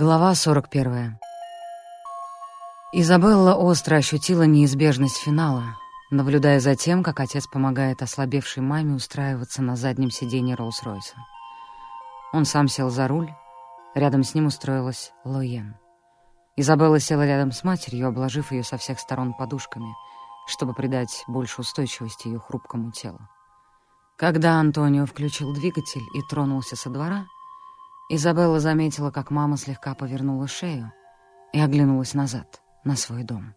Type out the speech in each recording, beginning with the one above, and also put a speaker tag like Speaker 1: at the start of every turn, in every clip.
Speaker 1: Глава 41. Изабелла остро ощутила неизбежность финала, наблюдая за тем, как отец помогает ослабевшей маме устраиваться на заднем сиденье Роллс-Ройса. Он сам сел за руль, рядом с ним устроилась Лоен. Изабелла села рядом с матерью, обложив ее со всех сторон подушками, чтобы придать больше устойчивости ее хрупкому телу. Когда Антонио включил двигатель и тронулся со двора — Изабелла заметила, как мама слегка повернула шею и оглянулась назад, на свой дом.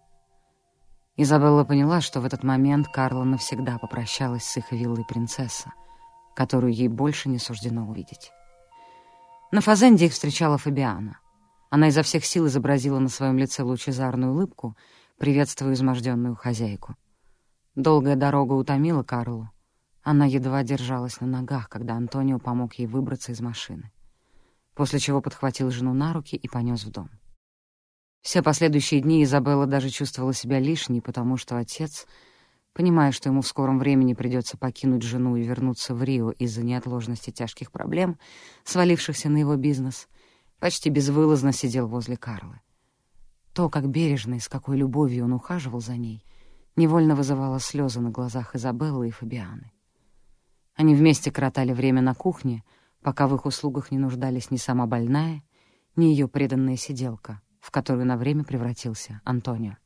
Speaker 1: Изабелла поняла, что в этот момент Карла навсегда попрощалась с их виллой принцесса, которую ей больше не суждено увидеть. На фазенде их встречала Фабиана. Она изо всех сил изобразила на своем лице лучезарную улыбку, приветствуя изможденную хозяйку. Долгая дорога утомила Карлу. Она едва держалась на ногах, когда Антонио помог ей выбраться из машины после чего подхватил жену на руки и понес в дом. Все последующие дни Изабелла даже чувствовала себя лишней, потому что отец, понимая, что ему в скором времени придется покинуть жену и вернуться в Рио из-за неотложности тяжких проблем, свалившихся на его бизнес, почти безвылазно сидел возле Карлы. То, как бережно и с какой любовью он ухаживал за ней, невольно вызывало слезы на глазах Изабеллы и Фабианы. Они вместе коротали время на кухне — пока в их услугах не нуждались ни сама больная, ни ее преданная сиделка, в которую на время превратился Антонио.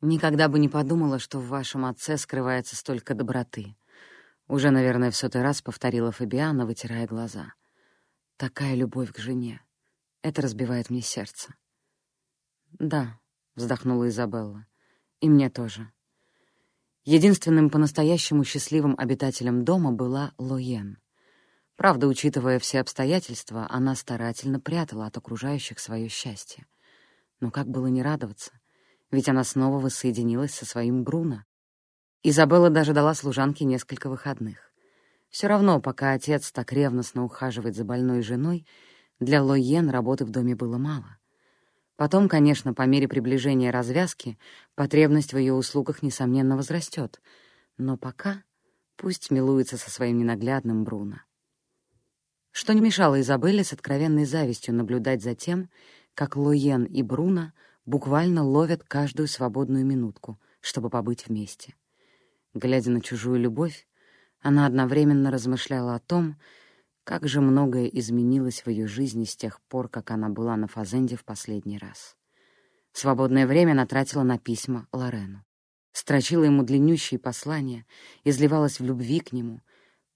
Speaker 1: «Никогда бы не подумала, что в вашем отце скрывается столько доброты», уже, наверное, в сотый раз повторила Фабиана, вытирая глаза. «Такая любовь к жене. Это разбивает мне сердце». «Да», — вздохнула Изабелла, — «и мне тоже». Единственным по-настоящему счастливым обитателем дома была Лоен — Правда, учитывая все обстоятельства, она старательно прятала от окружающих свое счастье. Но как было не радоваться? Ведь она снова воссоединилась со своим Бруно. Изабелла даже дала служанке несколько выходных. Все равно, пока отец так ревностно ухаживает за больной женой, для Лоен работы в доме было мало. Потом, конечно, по мере приближения развязки, потребность в ее услугах, несомненно, возрастет. Но пока пусть милуется со своим ненаглядным Бруно что не мешало Изабелле с откровенной завистью наблюдать за тем, как Лоен и Бруно буквально ловят каждую свободную минутку, чтобы побыть вместе. Глядя на чужую любовь, она одновременно размышляла о том, как же многое изменилось в ее жизни с тех пор, как она была на Фазенде в последний раз. Свободное время она тратила на письма Лорену. Строчила ему длиннющие послания, изливалась в любви к нему,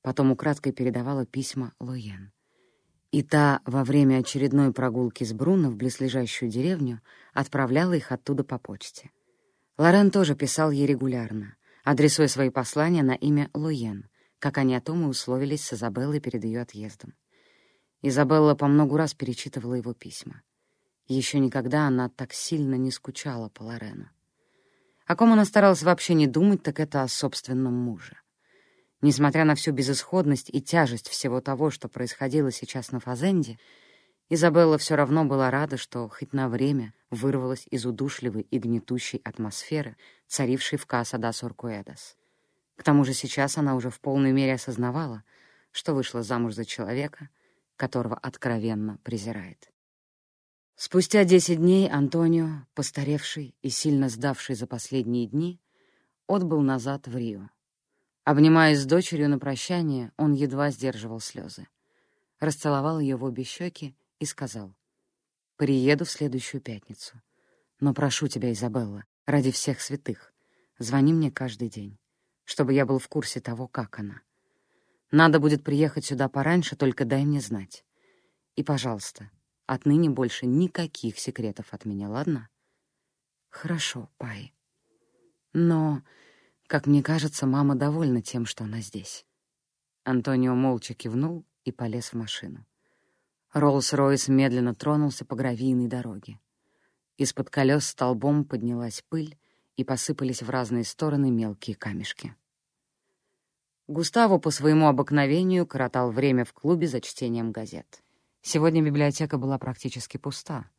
Speaker 1: потом украдкой передавала письма Лоен. И та во время очередной прогулки с Бруно в близлежащую деревню отправляла их оттуда по почте. Лорен тоже писал ей регулярно, адресуя свои послания на имя Лоен, как они о том и условились с Изабеллой перед ее отъездом. Изабелла по многу раз перечитывала его письма. Еще никогда она так сильно не скучала по Лорену. О ком она старалась вообще не думать, так это о собственном муже. Несмотря на всю безысходность и тяжесть всего того, что происходило сейчас на Фазенде, Изабелла все равно была рада, что хоть на время вырвалась из удушливой и гнетущей атмосферы, царившей в Каса да Соркуэдас. К тому же сейчас она уже в полной мере осознавала, что вышла замуж за человека, которого откровенно презирает. Спустя десять дней Антонио, постаревший и сильно сдавший за последние дни, отбыл назад в Рио. Обнимаясь с дочерью на прощание, он едва сдерживал слезы. Расцеловал ее в обе щеки и сказал, «Приеду в следующую пятницу. Но прошу тебя, Изабелла, ради всех святых, звони мне каждый день, чтобы я был в курсе того, как она. Надо будет приехать сюда пораньше, только дай мне знать. И, пожалуйста, отныне больше никаких секретов от меня, ладно?» «Хорошо, Пай. Но как мне кажется, мама довольна тем, что она здесь. Антонио молча кивнул и полез в машину. Роллс-Ройс медленно тронулся по гравийной дороге. Из-под колес столбом поднялась пыль, и посыпались в разные стороны мелкие камешки. Густаво по своему обыкновению коротал время в клубе за чтением газет. Сегодня библиотека была практически пуста.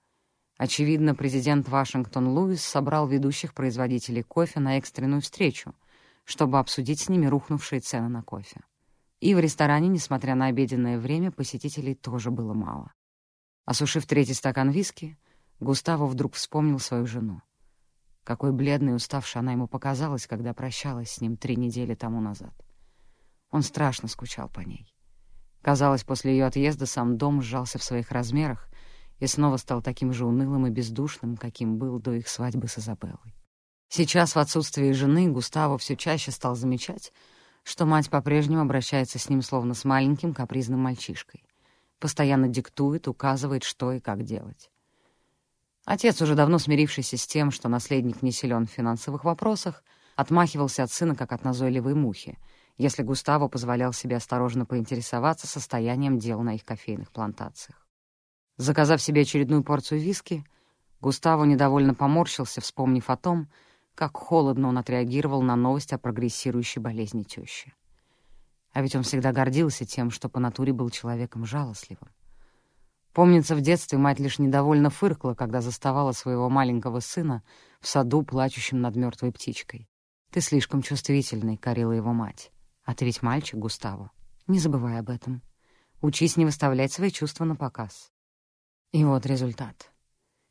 Speaker 1: Очевидно, президент Вашингтон Луис собрал ведущих производителей кофе на экстренную встречу, чтобы обсудить с ними рухнувшие цены на кофе. И в ресторане, несмотря на обеденное время, посетителей тоже было мало. Осушив третий стакан виски, Густаво вдруг вспомнил свою жену. Какой бледной и уставшей она ему показалась, когда прощалась с ним три недели тому назад. Он страшно скучал по ней. Казалось, после ее отъезда сам дом сжался в своих размерах и снова стал таким же унылым и бездушным, каким был до их свадьбы с Изабеллой. Сейчас, в отсутствии жены, Густаво все чаще стал замечать, что мать по-прежнему обращается с ним словно с маленьким капризным мальчишкой. Постоянно диктует, указывает, что и как делать. Отец, уже давно смирившийся с тем, что наследник не силен в финансовых вопросах, отмахивался от сына, как от назойливой мухи, если Густаво позволял себе осторожно поинтересоваться состоянием дел на их кофейных плантациях. Заказав себе очередную порцию виски, Густаво недовольно поморщился, вспомнив о том, как холодно он отреагировал на новость о прогрессирующей болезни тещи. А ведь он всегда гордился тем, что по натуре был человеком жалостливым. Помнится, в детстве мать лишь недовольно фыркала, когда заставала своего маленького сына в саду, плачущим над мертвой птичкой. «Ты слишком чувствительный», — корила его мать. «А ты ведь мальчик, Густаво. Не забывай об этом. Учись не выставлять свои чувства на показ». И вот результат.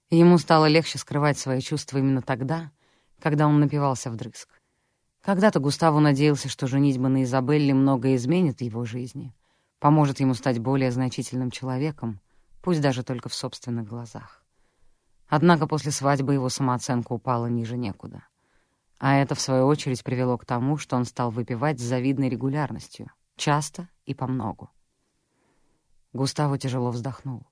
Speaker 1: Ему стало легче скрывать свои чувства именно тогда, когда он напивался вдрызг. Когда-то Густаво надеялся, что женитьба на Изабелле многое изменит в его жизни, поможет ему стать более значительным человеком, пусть даже только в собственных глазах. Однако после свадьбы его самооценка упала ниже некуда. А это, в свою очередь, привело к тому, что он стал выпивать с завидной регулярностью, часто и помногу. Густаво тяжело вздохнул.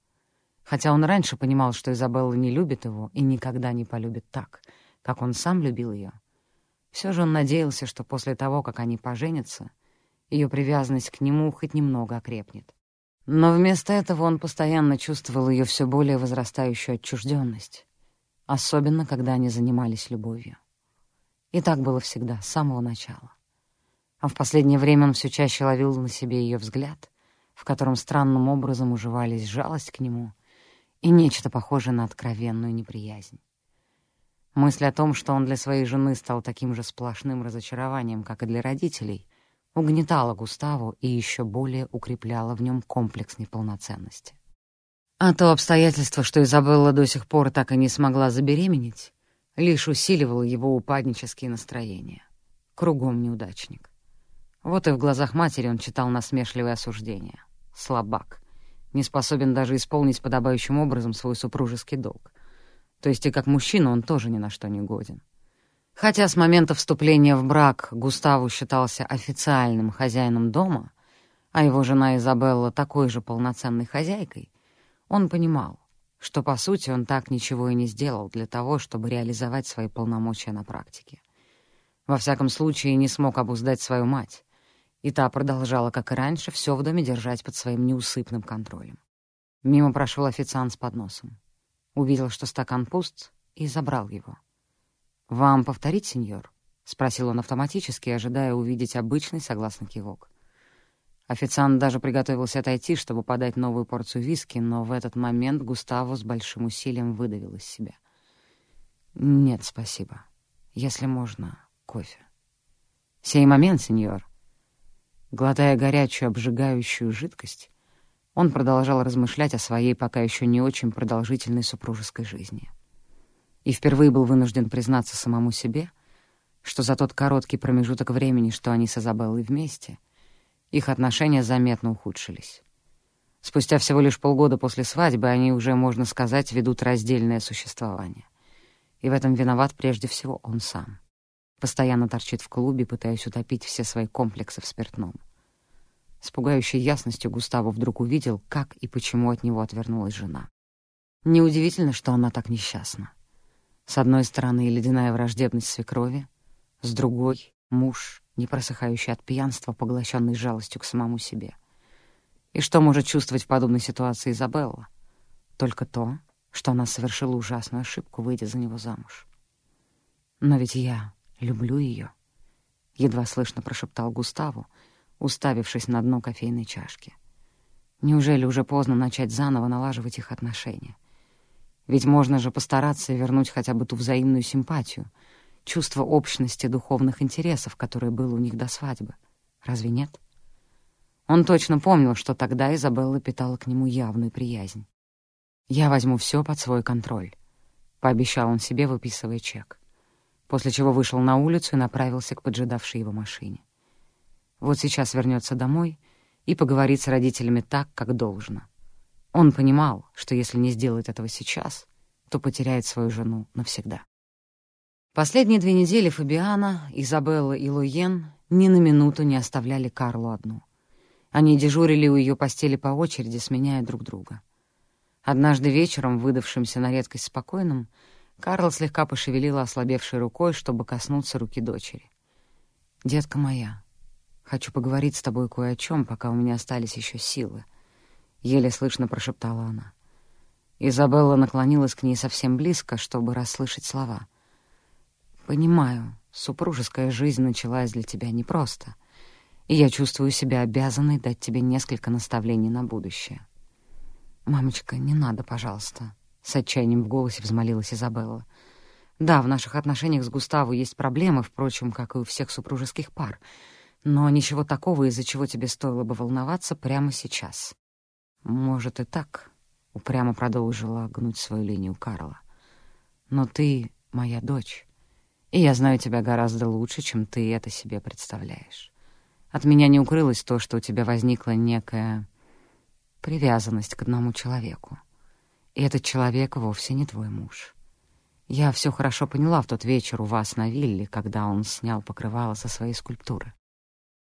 Speaker 1: Хотя он раньше понимал, что Изабелла не любит его и никогда не полюбит так, как он сам любил ее, все же он надеялся, что после того, как они поженятся, ее привязанность к нему хоть немного окрепнет. Но вместо этого он постоянно чувствовал ее все более возрастающую отчужденность, особенно когда они занимались любовью. И так было всегда, с самого начала. А в последнее время он все чаще ловил на себе ее взгляд, в котором странным образом уживались жалость к нему и нечто похожее на откровенную неприязнь. Мысль о том, что он для своей жены стал таким же сплошным разочарованием, как и для родителей — угнетала Густаву и еще более укрепляла в нем комплекс неполноценности. А то обстоятельство, что Изабелла до сих пор так и не смогла забеременеть, лишь усиливало его упаднические настроения. Кругом неудачник. Вот и в глазах матери он читал насмешливое осуждение. Слабак. Не способен даже исполнить подобающим образом свой супружеский долг. То есть и как мужчина он тоже ни на что не годен. Хотя с момента вступления в брак Густаву считался официальным хозяином дома, а его жена Изабелла такой же полноценной хозяйкой, он понимал, что, по сути, он так ничего и не сделал для того, чтобы реализовать свои полномочия на практике. Во всяком случае, не смог обуздать свою мать, и та продолжала, как и раньше, все в доме держать под своим неусыпным контролем. Мимо прошел официант с подносом. Увидел, что стакан пуст, и забрал его — «Вам повторить, сеньор?» — спросил он автоматически, ожидая увидеть обычный согласный кивок. Официант даже приготовился отойти, чтобы подать новую порцию виски, но в этот момент Густаво с большим усилием выдавил из себя. «Нет, спасибо. Если можно, кофе». «Сей момент, сеньор». Глотая горячую, обжигающую жидкость, он продолжал размышлять о своей пока еще не очень продолжительной супружеской жизни и впервые был вынужден признаться самому себе, что за тот короткий промежуток времени, что они с Изабеллой вместе, их отношения заметно ухудшились. Спустя всего лишь полгода после свадьбы они уже, можно сказать, ведут раздельное существование. И в этом виноват прежде всего он сам. Постоянно торчит в клубе, пытаясь утопить все свои комплексы в спиртном. С пугающей ясностью Густаво вдруг увидел, как и почему от него отвернулась жена. Неудивительно, что она так несчастна. С одной стороны ледяная враждебность свекрови, с другой — муж, не просыхающий от пьянства, поглощенный жалостью к самому себе. И что может чувствовать в подобной ситуации Изабелла? Только то, что она совершила ужасную ошибку, выйдя за него замуж. «Но ведь я люблю ее», — едва слышно прошептал Густаву, уставившись на дно кофейной чашки. «Неужели уже поздно начать заново налаживать их отношения?» Ведь можно же постараться вернуть хотя бы ту взаимную симпатию, чувство общности духовных интересов, которое было у них до свадьбы. Разве нет? Он точно помнил, что тогда Изабелла питала к нему явную приязнь. «Я возьму все под свой контроль», — пообещал он себе, выписывая чек, после чего вышел на улицу и направился к поджидавшей его машине. Вот сейчас вернется домой и поговорит с родителями так, как должно. Он понимал, что если не сделает этого сейчас, то потеряет свою жену навсегда. Последние две недели Фабиана, Изабелла и Луен ни на минуту не оставляли Карлу одну. Они дежурили у ее постели по очереди, сменяя друг друга. Однажды вечером, выдавшимся на редкость спокойным, Карл слегка пошевелила ослабевшей рукой, чтобы коснуться руки дочери. «Детка моя, хочу поговорить с тобой кое о чем, пока у меня остались еще силы», — еле слышно прошептала она. Изабелла наклонилась к ней совсем близко, чтобы расслышать слова. «Понимаю, супружеская жизнь началась для тебя непросто, и я чувствую себя обязанной дать тебе несколько наставлений на будущее. «Мамочка, не надо, пожалуйста», — с отчаянием в голосе взмолилась Изабелла. «Да, в наших отношениях с Густаво есть проблемы, впрочем, как и у всех супружеских пар, но ничего такого, из-за чего тебе стоило бы волноваться прямо сейчас». «Может, и так», — упрямо продолжила гнуть свою линию Карла. «Но ты моя дочь, и я знаю тебя гораздо лучше, чем ты это себе представляешь. От меня не укрылось то, что у тебя возникла некая привязанность к одному человеку. И этот человек вовсе не твой муж. Я все хорошо поняла в тот вечер у вас на вилле, когда он снял покрывало со своей скульптуры.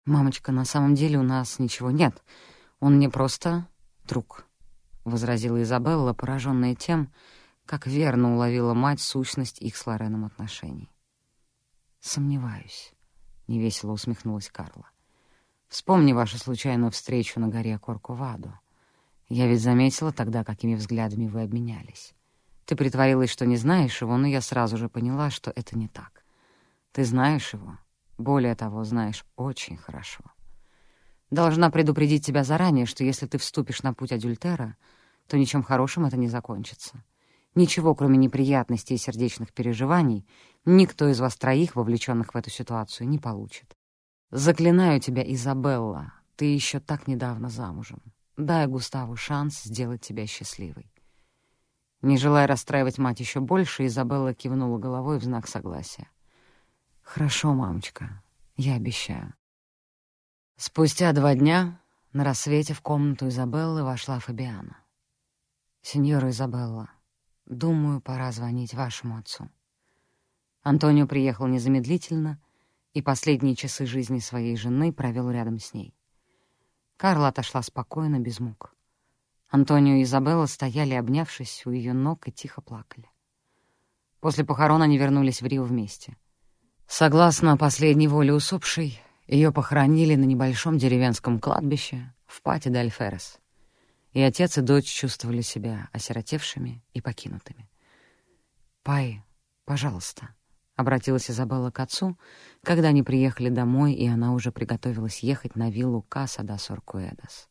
Speaker 1: «Мамочка, на самом деле у нас ничего нет. Он мне просто друг», — возразила Изабелла, пораженная тем, как верно уловила мать сущность их с Лореном отношений. «Сомневаюсь», — невесело усмехнулась Карла. «Вспомни вашу случайную встречу на горе Коркувадо. Я ведь заметила тогда, какими взглядами вы обменялись. Ты притворилась, что не знаешь его, но я сразу же поняла, что это не так. Ты знаешь его. Более того, знаешь очень хорошо. Должна предупредить тебя заранее, что если ты вступишь на путь адюльтера, то ничем хорошим это не закончится. Ничего, кроме неприятностей и сердечных переживаний, никто из вас троих, вовлеченных в эту ситуацию, не получит. Заклинаю тебя, Изабелла, ты еще так недавно замужем. Дай Густаву шанс сделать тебя счастливой. Не желая расстраивать мать еще больше, Изабелла кивнула головой в знак согласия. «Хорошо, мамочка, я обещаю». Спустя два дня на рассвете в комнату Изабеллы вошла Фабиана. «Сеньора Изабелла, думаю, пора звонить вашему отцу». Антонио приехал незамедлительно и последние часы жизни своей жены провел рядом с ней. Карла отошла спокойно, без мук. Антонио и Изабелла стояли, обнявшись у ее ног, и тихо плакали. После похорон они вернулись в Рио вместе. Согласно последней воле усопшей, ее похоронили на небольшом деревенском кладбище в Пати де Альферес. И отец и дочь чувствовали себя осиротевшими и покинутыми. «Пай, пожалуйста», — обратилась Изабелла к отцу, когда они приехали домой, и она уже приготовилась ехать на виллу Каса да Соркуэдас.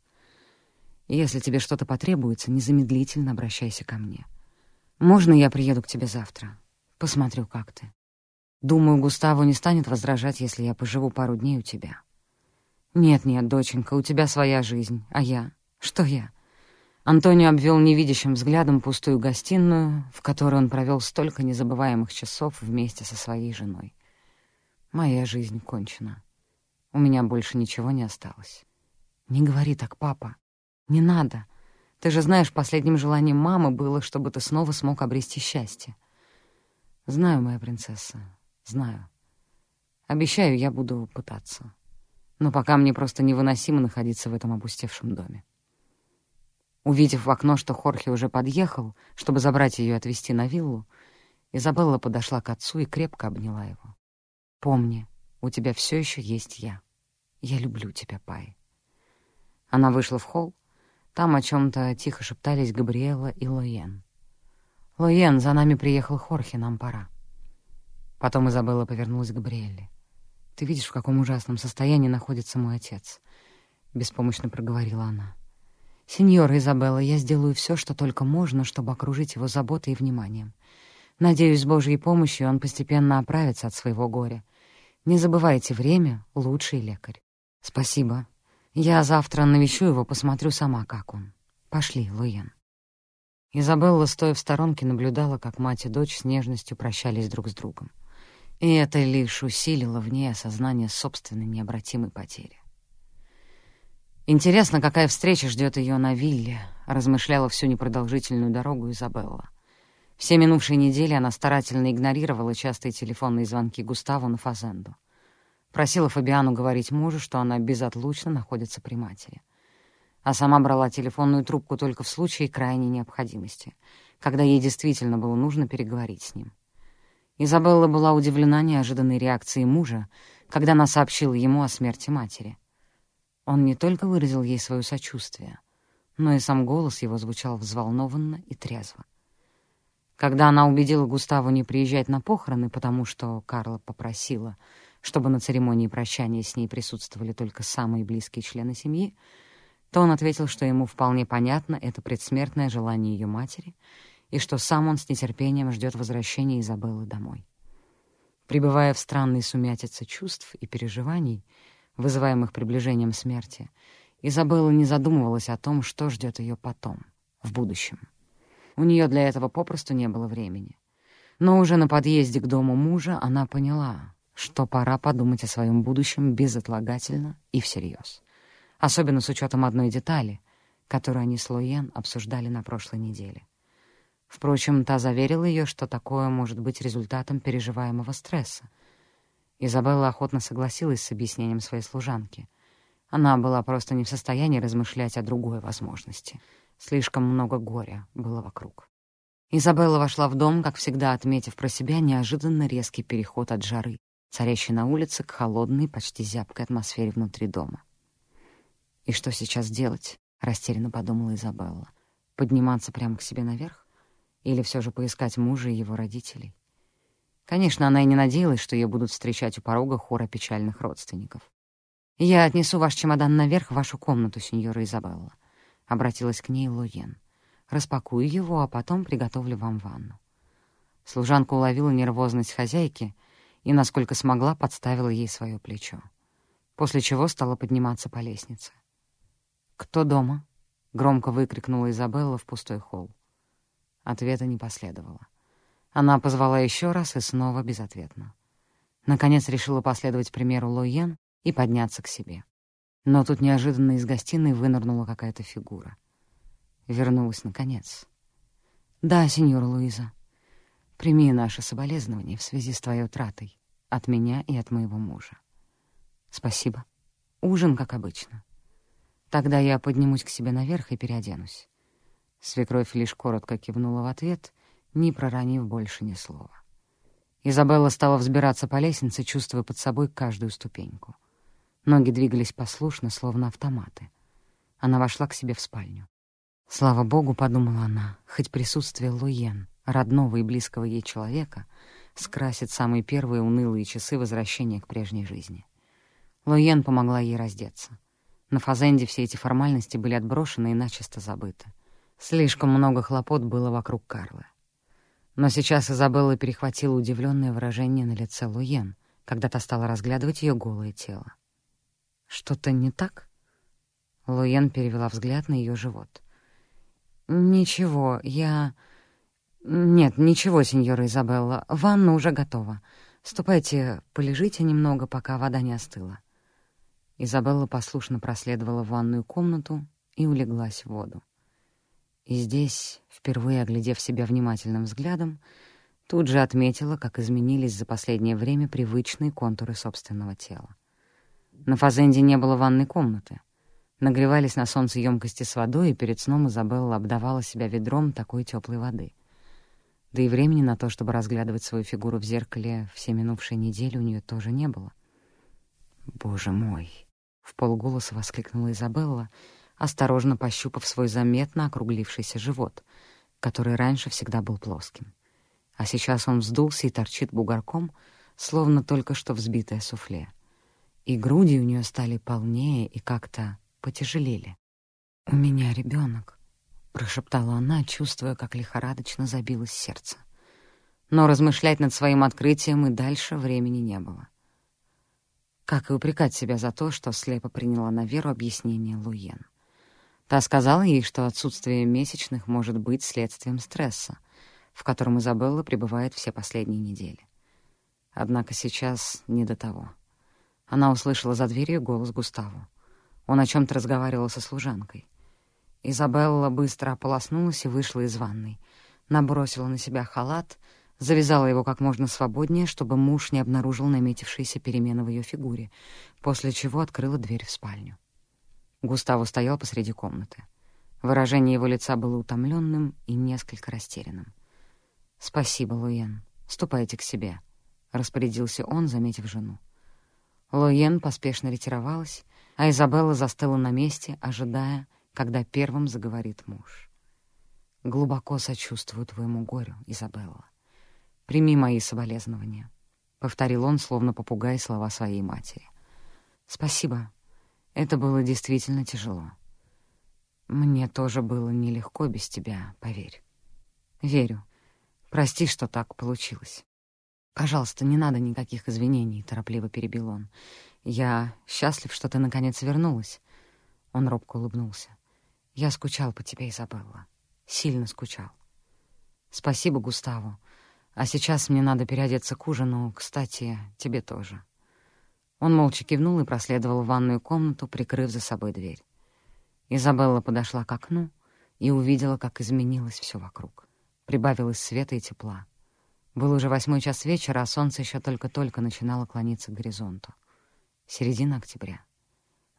Speaker 1: «Если тебе что-то потребуется, незамедлительно обращайся ко мне. Можно я приеду к тебе завтра? Посмотрю, как ты. Думаю, Густаво не станет возражать, если я поживу пару дней у тебя». «Нет-нет, доченька, у тебя своя жизнь, а я? Что я? Антонио обвел невидящим взглядом пустую гостиную, в которой он провел столько незабываемых часов вместе со своей женой. «Моя жизнь кончена. У меня больше ничего не осталось». «Не говори так, папа. Не надо. Ты же знаешь, последним желанием мамы было, чтобы ты снова смог обрести счастье». «Знаю, моя принцесса, знаю. Обещаю, я буду пытаться. Но пока мне просто невыносимо находиться в этом опустевшем доме». Увидев в окно, что Хорхе уже подъехал, чтобы забрать ее и отвезти на виллу, Изабелла подошла к отцу и крепко обняла его. «Помни, у тебя все еще есть я. Я люблю тебя, Пай». Она вышла в холл. Там о чем то тихо шептались Габриэла и Лоен. «Лоен, за нами приехал Хорхе, нам пора». Потом Изабелла повернулась к Габриэле. «Ты видишь, в каком ужасном состоянии находится мой отец?» — беспомощно проговорила она. «Сеньора Изабелла, я сделаю все, что только можно, чтобы окружить его заботой и вниманием. Надеюсь, с Божьей помощью он постепенно оправится от своего горя. Не забывайте, время — лучший лекарь. Спасибо. Я завтра навещу его, посмотрю сама, как он. Пошли, Луен». Изабелла, стоя в сторонке, наблюдала, как мать и дочь с нежностью прощались друг с другом. И это лишь усилило в ней осознание собственной необратимой потери. «Интересно, какая встреча ждет ее на вилле», — размышляла всю непродолжительную дорогу Изабелла. Все минувшие недели она старательно игнорировала частые телефонные звонки Густаву на Фазенду. Просила Фабиану говорить мужу, что она безотлучно находится при матери. А сама брала телефонную трубку только в случае крайней необходимости, когда ей действительно было нужно переговорить с ним. Изабелла была удивлена неожиданной реакцией мужа, когда она сообщила ему о смерти матери. Он не только выразил ей свое сочувствие, но и сам голос его звучал взволнованно и трезво. Когда она убедила Густаву не приезжать на похороны, потому что Карла попросила, чтобы на церемонии прощания с ней присутствовали только самые близкие члены семьи, то он ответил, что ему вполне понятно это предсмертное желание ее матери и что сам он с нетерпением ждет возвращения Изабеллы домой. Пребывая в странной сумятице чувств и переживаний, вызываемых приближением смерти, Изабелла не задумывалась о том, что ждет ее потом, в будущем. У нее для этого попросту не было времени. Но уже на подъезде к дому мужа она поняла, что пора подумать о своем будущем безотлагательно и всерьез. Особенно с учетом одной детали, которую они с Лоен обсуждали на прошлой неделе. Впрочем, та заверила ее, что такое может быть результатом переживаемого стресса. Изабелла охотно согласилась с объяснением своей служанки. Она была просто не в состоянии размышлять о другой возможности — Слишком много горя было вокруг. Изабелла вошла в дом, как всегда отметив про себя неожиданно резкий переход от жары, царящей на улице, к холодной, почти зябкой атмосфере внутри дома. «И что сейчас делать?» — растерянно подумала Изабелла. «Подниматься прямо к себе наверх? Или все же поискать мужа и его родителей?» Конечно, она и не надеялась, что ее будут встречать у порога хора печальных родственников. «Я отнесу ваш чемодан наверх в вашу комнату, сеньора Изабелла. — обратилась к ней Луен. «Распакую его, а потом приготовлю вам ванну». Служанка уловила нервозность хозяйки и, насколько смогла, подставила ей свое плечо, после чего стала подниматься по лестнице. «Кто дома?» — громко выкрикнула Изабелла в пустой холл. Ответа не последовало. Она позвала еще раз и снова безответно. Наконец решила последовать примеру Лоен и подняться к себе. Но тут неожиданно из гостиной вынырнула какая-то фигура. Вернулась наконец. «Да, сеньора Луиза, прими наше соболезнование в связи с твоей утратой от меня и от моего мужа. Спасибо. Ужин, как обычно. Тогда я поднимусь к себе наверх и переоденусь». Свекровь лишь коротко кивнула в ответ, не проронив больше ни слова. Изабелла стала взбираться по лестнице, чувствуя под собой каждую ступеньку — Ноги двигались послушно, словно автоматы. Она вошла к себе в спальню. Слава богу, подумала она, хоть присутствие Луен, родного и близкого ей человека, скрасит самые первые унылые часы возвращения к прежней жизни. Луен помогла ей раздеться. На Фазенде все эти формальности были отброшены и начисто забыты. Слишком много хлопот было вокруг Карлы. Но сейчас Изабелла перехватила удивленное выражение на лице Луен, когда та стала разглядывать ее голое тело. «Что-то не так?» Луен перевела взгляд на ее живот. «Ничего, я...» «Нет, ничего, сеньора Изабелла, ванна уже готова. Ступайте, полежите немного, пока вода не остыла». Изабелла послушно проследовала в ванную комнату и улеглась в воду. И здесь, впервые оглядев себя внимательным взглядом, тут же отметила, как изменились за последнее время привычные контуры собственного тела. На Фазенде не было ванной комнаты. Нагревались на солнце емкости с водой, и перед сном Изабелла обдавала себя ведром такой теплой воды. Да и времени на то, чтобы разглядывать свою фигуру в зеркале все минувшие недели, у нее тоже не было. «Боже мой!» — в полголоса воскликнула Изабелла, осторожно пощупав свой заметно округлившийся живот, который раньше всегда был плоским. А сейчас он вздулся и торчит бугорком, словно только что взбитое суфле и груди у нее стали полнее и как-то потяжелели. «У меня ребенок, прошептала она, чувствуя, как лихорадочно забилось сердце. Но размышлять над своим открытием и дальше времени не было. Как и упрекать себя за то, что слепо приняла на веру объяснение Луен. Та сказала ей, что отсутствие месячных может быть следствием стресса, в котором Изабелла пребывает все последние недели. Однако сейчас не до того. Она услышала за дверью голос Густаву. Он о чем то разговаривал со служанкой. Изабелла быстро ополоснулась и вышла из ванной. Набросила на себя халат, завязала его как можно свободнее, чтобы муж не обнаружил наметившиеся перемены в ее фигуре, после чего открыла дверь в спальню. Густаво стоял посреди комнаты. Выражение его лица было утомленным и несколько растерянным. «Спасибо, Луен. Ступайте к себе», — распорядился он, заметив жену. Луен поспешно ретировалась, а Изабелла застыла на месте, ожидая, когда первым заговорит муж. «Глубоко сочувствую твоему горю, Изабелла. Прими мои соболезнования», — повторил он, словно попугай слова своей матери. «Спасибо. Это было действительно тяжело. Мне тоже было нелегко без тебя, поверь. Верю. Прости, что так получилось. «Пожалуйста, не надо никаких извинений», — торопливо перебил он. «Я счастлив, что ты наконец вернулась». Он робко улыбнулся. «Я скучал по тебе, Изабелла. Сильно скучал. Спасибо Густаву. А сейчас мне надо переодеться к ужину. Кстати, тебе тоже». Он молча кивнул и проследовал в ванную комнату, прикрыв за собой дверь. Изабелла подошла к окну и увидела, как изменилось все вокруг. Прибавилось света и тепла. Был уже восьмой час вечера, а солнце еще только-только начинало клониться к горизонту. Середина октября.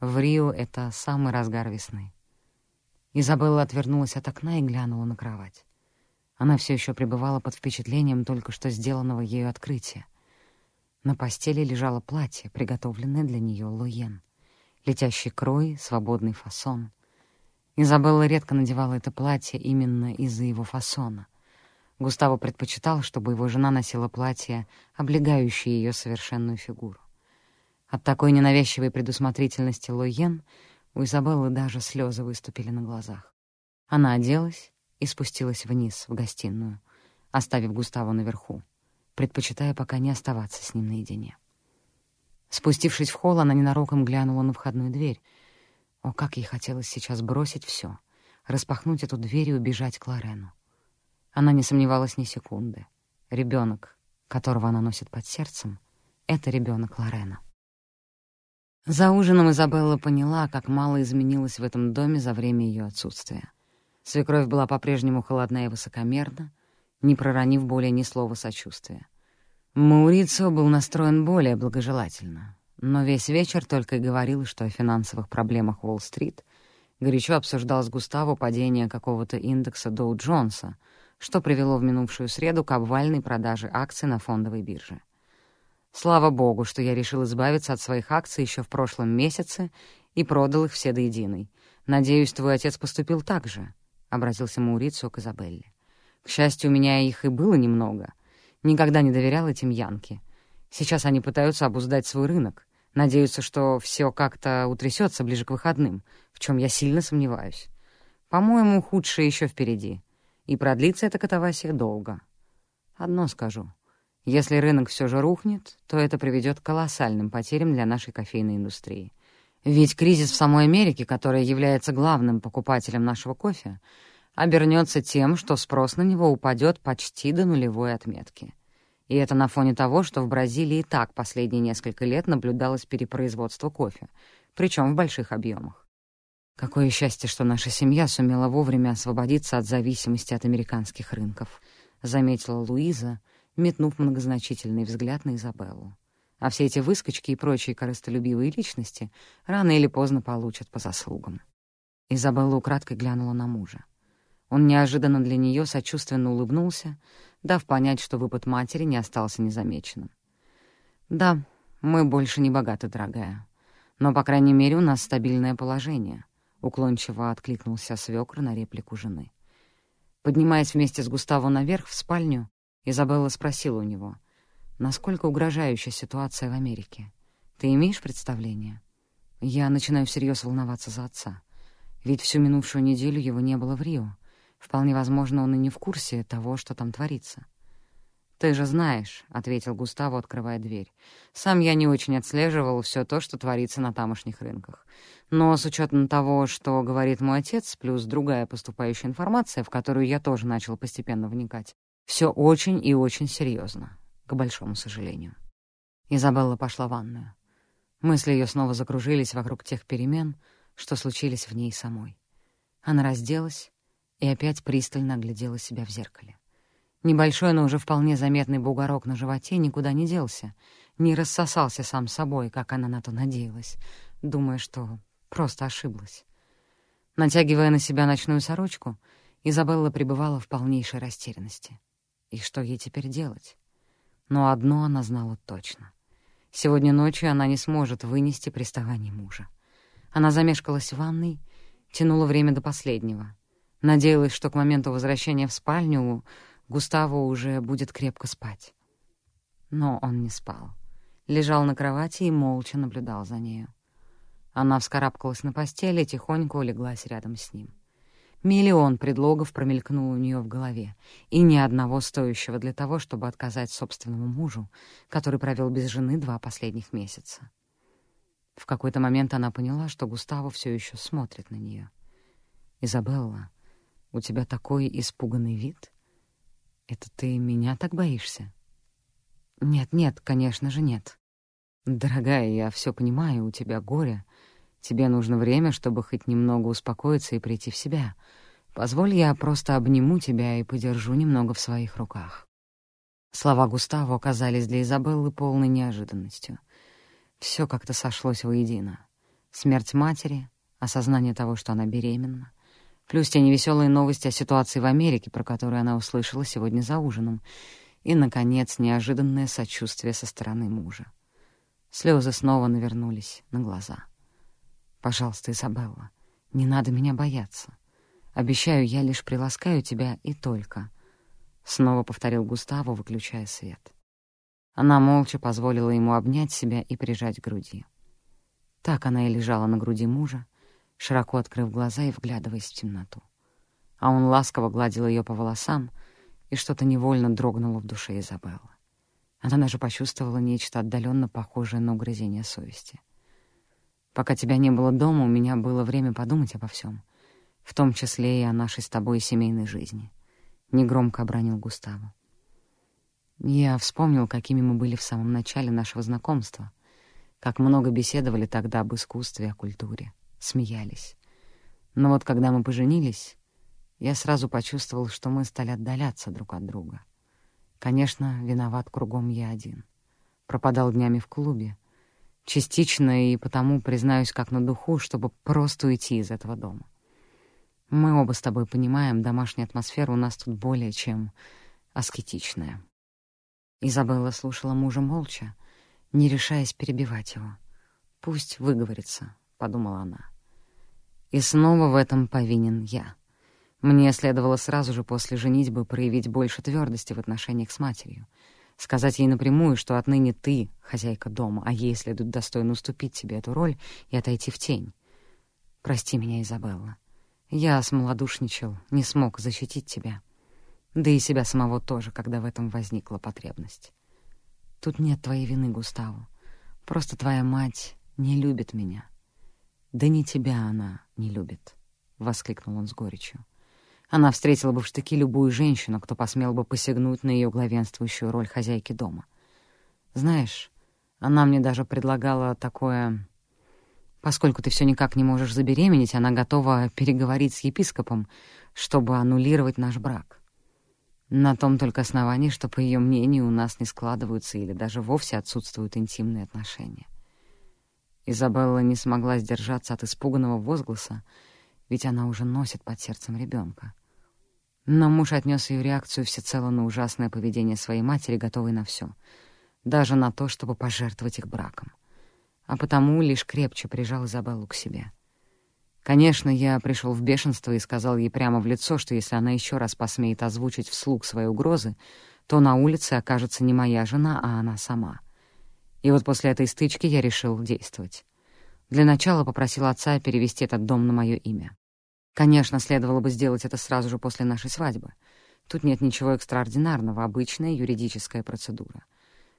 Speaker 1: В Рио это самый разгар весны. Изабелла отвернулась от окна и глянула на кровать. Она все еще пребывала под впечатлением только что сделанного ею открытия. На постели лежало платье, приготовленное для нее Луен. Летящий крой, свободный фасон. Изабелла редко надевала это платье именно из-за его фасона — Густаво предпочитал, чтобы его жена носила платье, облегающее ее совершенную фигуру. От такой ненавязчивой предусмотрительности Лоен у Изабеллы даже слезы выступили на глазах. Она оделась и спустилась вниз, в гостиную, оставив Густаво наверху, предпочитая пока не оставаться с ним наедине. Спустившись в холл, она ненароком глянула на входную дверь. О, как ей хотелось сейчас бросить все, распахнуть эту дверь и убежать к Лорену. Она не сомневалась ни секунды. Ребенок, которого она носит под сердцем, — это ребенок Лорена. За ужином Изабелла поняла, как мало изменилось в этом доме за время ее отсутствия. Свекровь была по-прежнему холодна и высокомерна, не проронив более ни слова сочувствия. Маурицио был настроен более благожелательно, но весь вечер только и говорил, что о финансовых проблемах Уолл-стрит, горячо обсуждал с Густаво падение какого-то индекса Доу-Джонса — что привело в минувшую среду к обвальной продаже акций на фондовой бирже. Слава богу, что я решил избавиться от своих акций еще в прошлом месяце и продал их все до единой. Надеюсь, твой отец поступил так же, — обратился Маурицио к Изабелле. К счастью, у меня их и было немного. Никогда не доверял этим янки. Сейчас они пытаются обуздать свой рынок. Надеются, что все как-то утрясется ближе к выходным, в чем я сильно сомневаюсь. По-моему, худшее еще впереди и продлится эта катавасия долго. Одно скажу. Если рынок все же рухнет, то это приведет к колоссальным потерям для нашей кофейной индустрии. Ведь кризис в самой Америке, которая является главным покупателем нашего кофе, обернется тем, что спрос на него упадет почти до нулевой отметки. И это на фоне того, что в Бразилии так последние несколько лет наблюдалось перепроизводство кофе, причем в больших объемах. Какое счастье, что наша семья сумела вовремя освободиться от зависимости от американских рынков, заметила Луиза, метнув многозначительный взгляд на Изабеллу. А все эти выскочки и прочие корыстолюбивые личности рано или поздно получат по заслугам. Изабелла украдкой глянула на мужа. Он неожиданно для нее сочувственно улыбнулся, дав понять, что выпад матери не остался незамеченным. «Да, мы больше не богаты, дорогая. Но, по крайней мере, у нас стабильное положение. — уклончиво откликнулся свёкр на реплику жены. Поднимаясь вместе с Густаво наверх в спальню, Изабелла спросила у него, «Насколько угрожающая ситуация в Америке? Ты имеешь представление?» Я начинаю всерьез волноваться за отца. Ведь всю минувшую неделю его не было в Рио. Вполне возможно, он и не в курсе того, что там творится. «Ты же знаешь», — ответил Густаво, открывая дверь. «Сам я не очень отслеживал все то, что творится на тамошних рынках. Но с учетом того, что говорит мой отец, плюс другая поступающая информация, в которую я тоже начал постепенно вникать, все очень и очень серьезно, к большому сожалению». Изабелла пошла в ванную. Мысли ее снова закружились вокруг тех перемен, что случились в ней самой. Она разделась и опять пристально оглядела себя в зеркале. Небольшой, но уже вполне заметный бугорок на животе никуда не делся, не рассосался сам собой, как она на то надеялась, думая, что просто ошиблась. Натягивая на себя ночную сорочку, Изабелла пребывала в полнейшей растерянности. И что ей теперь делать? Но одно она знала точно. Сегодня ночью она не сможет вынести приставаний мужа. Она замешкалась в ванной, тянула время до последнего. Надеялась, что к моменту возвращения в спальню Густаво уже будет крепко спать. Но он не спал. Лежал на кровати и молча наблюдал за нею. Она вскарабкалась на постели и тихонько улеглась рядом с ним. Миллион предлогов промелькнул у нее в голове, и ни одного стоящего для того, чтобы отказать собственному мужу, который провел без жены два последних месяца. В какой-то момент она поняла, что Густаво все еще смотрит на нее. «Изабелла, у тебя такой испуганный вид?» «Это ты меня так боишься?» «Нет, нет, конечно же нет. Дорогая, я все понимаю, у тебя горе. Тебе нужно время, чтобы хоть немного успокоиться и прийти в себя. Позволь, я просто обниму тебя и подержу немного в своих руках». Слова Густаво оказались для Изабеллы полной неожиданностью. Все как-то сошлось воедино. Смерть матери, осознание того, что она беременна, Плюс те невеселые новости о ситуации в Америке, про которую она услышала сегодня за ужином. И, наконец, неожиданное сочувствие со стороны мужа. Слезы снова навернулись на глаза. «Пожалуйста, Изабелла, не надо меня бояться. Обещаю, я лишь приласкаю тебя и только», — снова повторил Густаво, выключая свет. Она молча позволила ему обнять себя и прижать к груди. Так она и лежала на груди мужа, широко открыв глаза и вглядываясь в темноту. А он ласково гладил ее по волосам, и что-то невольно дрогнуло в душе Изабеллы. Она даже почувствовала нечто отдаленно похожее на угрызение совести. «Пока тебя не было дома, у меня было время подумать обо всем, в том числе и о нашей с тобой семейной жизни», — негромко обронил Густаво. Я вспомнил, какими мы были в самом начале нашего знакомства, как много беседовали тогда об искусстве, о культуре смеялись. Но вот когда мы поженились, я сразу почувствовал, что мы стали отдаляться друг от друга. Конечно, виноват кругом я один. Пропадал днями в клубе. Частично и потому, признаюсь, как на духу, чтобы просто уйти из этого дома. Мы оба с тобой понимаем, домашняя атмосфера у нас тут более чем аскетичная. Изабелла слушала мужа молча, не решаясь перебивать его. «Пусть выговорится», — подумала она. И снова в этом повинен я. Мне следовало сразу же после женитьбы проявить больше твердости в отношениях с матерью. Сказать ей напрямую, что отныне ты — хозяйка дома, а ей следует достойно уступить тебе эту роль и отойти в тень. Прости меня, Изабелла. Я смолодушничал, не смог защитить тебя. Да и себя самого тоже, когда в этом возникла потребность. Тут нет твоей вины, Густаво. Просто твоя мать не любит меня. «Да не тебя она не любит», — воскликнул он с горечью. Она встретила бы в штыки любую женщину, кто посмел бы посягнуть на ее главенствующую роль хозяйки дома. Знаешь, она мне даже предлагала такое... Поскольку ты все никак не можешь забеременеть, она готова переговорить с епископом, чтобы аннулировать наш брак. На том только основании, что, по ее мнению, у нас не складываются или даже вовсе отсутствуют интимные отношения. Изабелла не смогла сдержаться от испуганного возгласа, ведь она уже носит под сердцем ребенка. Но муж отнес ее реакцию всецело на ужасное поведение своей матери, готовый на все, даже на то, чтобы пожертвовать их браком. А потому лишь крепче прижал Изабеллу к себе. Конечно, я пришел в бешенство и сказал ей прямо в лицо, что если она еще раз посмеет озвучить вслух свои угрозы, то на улице окажется не моя жена, а она сама — и вот после этой стычки я решил действовать. Для начала попросил отца перевести этот дом на мое имя. Конечно, следовало бы сделать это сразу же после нашей свадьбы. Тут нет ничего экстраординарного, обычная юридическая процедура.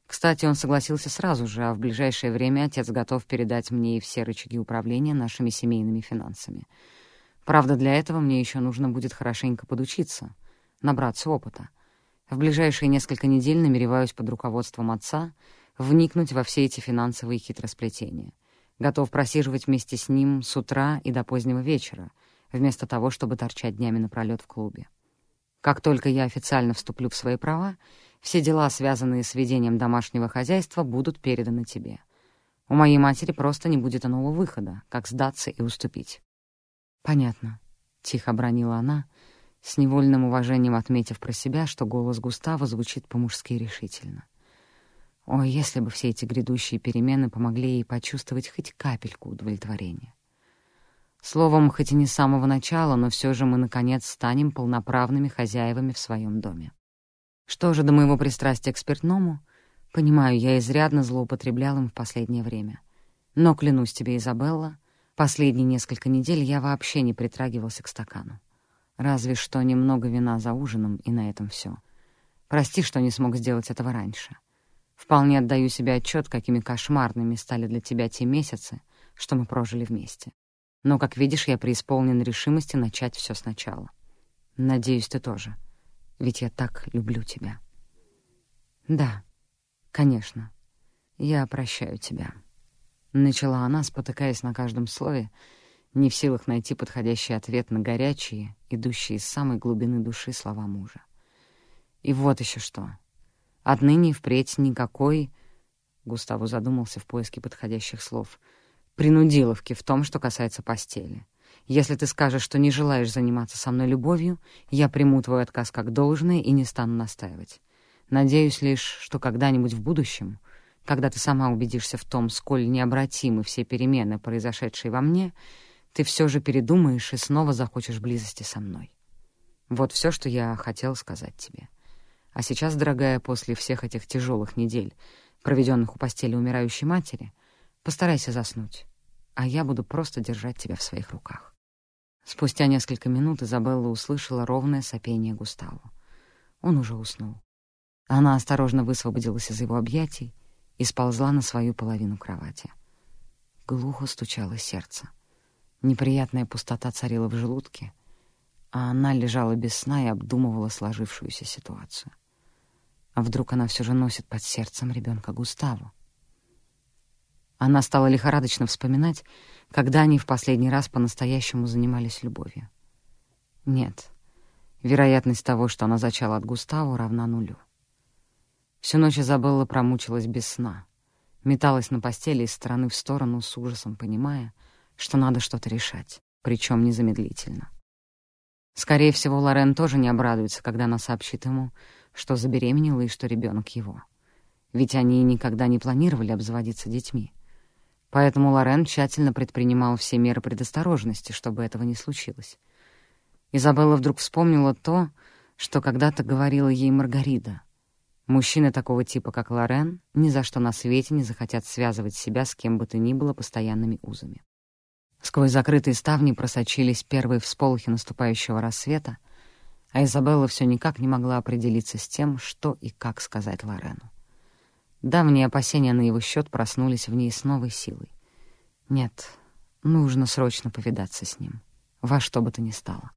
Speaker 1: Кстати, он согласился сразу же, а в ближайшее время отец готов передать мне и все рычаги управления нашими семейными финансами. Правда, для этого мне еще нужно будет хорошенько подучиться, набраться опыта. В ближайшие несколько недель намереваюсь под руководством отца вникнуть во все эти финансовые хитросплетения. Готов просиживать вместе с ним с утра и до позднего вечера, вместо того, чтобы торчать днями напролёт в клубе. Как только я официально вступлю в свои права, все дела, связанные с ведением домашнего хозяйства, будут переданы тебе. У моей матери просто не будет иного выхода, как сдаться и уступить». «Понятно», — тихо бронила она, с невольным уважением отметив про себя, что голос Густава звучит по-мужски решительно. Ой, если бы все эти грядущие перемены помогли ей почувствовать хоть капельку удовлетворения. Словом, хоть и не с самого начала, но все же мы, наконец, станем полноправными хозяевами в своем доме. Что же до моего пристрастия к спиртному, понимаю, я изрядно злоупотреблял им в последнее время. Но, клянусь тебе, Изабелла, последние несколько недель я вообще не притрагивался к стакану. Разве что немного вина за ужином, и на этом все. Прости, что не смог сделать этого раньше. Вполне отдаю себе отчет, какими кошмарными стали для тебя те месяцы, что мы прожили вместе. Но, как видишь, я преисполнен решимости начать все сначала. Надеюсь, ты тоже — ведь я так люблю тебя. Да, конечно, я прощаю тебя. Начала она, спотыкаясь на каждом слове, не в силах найти подходящий ответ на горячие, идущие из самой глубины души слова мужа. И вот еще что. Отныне впредь никакой... Густаво задумался в поиске подходящих слов. Принудиловки в том, что касается постели. Если ты скажешь, что не желаешь заниматься со мной любовью, я приму твой отказ как должное и не стану настаивать. Надеюсь лишь, что когда-нибудь в будущем, когда ты сама убедишься в том, сколь необратимы все перемены, произошедшие во мне, ты все же передумаешь и снова захочешь близости со мной. Вот все, что я хотел сказать тебе. А сейчас, дорогая, после всех этих тяжелых недель, проведенных у постели умирающей матери, постарайся заснуть, а я буду просто держать тебя в своих руках. Спустя несколько минут Изабелла услышала ровное сопение Густаву. Он уже уснул. Она осторожно высвободилась из его объятий и сползла на свою половину кровати. Глухо стучало сердце. Неприятная пустота царила в желудке, а она лежала без сна и обдумывала сложившуюся ситуацию. А вдруг она все же носит под сердцем ребенка Густаву? Она стала лихорадочно вспоминать, когда они в последний раз по-настоящему занимались любовью. Нет, вероятность того, что она зачала от Густаву, равна нулю. Всю ночь Изабелла промучилась без сна, металась на постели из стороны в сторону с ужасом, понимая, что надо что-то решать, причем незамедлительно. Скорее всего, Лорен тоже не обрадуется, когда она сообщит ему, что забеременела и что ребенок его. Ведь они никогда не планировали обзаводиться детьми. Поэтому Лорен тщательно предпринимал все меры предосторожности, чтобы этого не случилось. Изабелла вдруг вспомнила то, что когда-то говорила ей Маргарита. Мужчины такого типа, как Лорен, ни за что на свете не захотят связывать себя с кем бы то ни было постоянными узами. Сквозь закрытые ставни просочились первые всполохи наступающего рассвета, а Изабелла все никак не могла определиться с тем, что и как сказать Лорену. Давние опасения на его счет проснулись в ней с новой силой. Нет, нужно срочно повидаться с ним, во что бы то ни стало.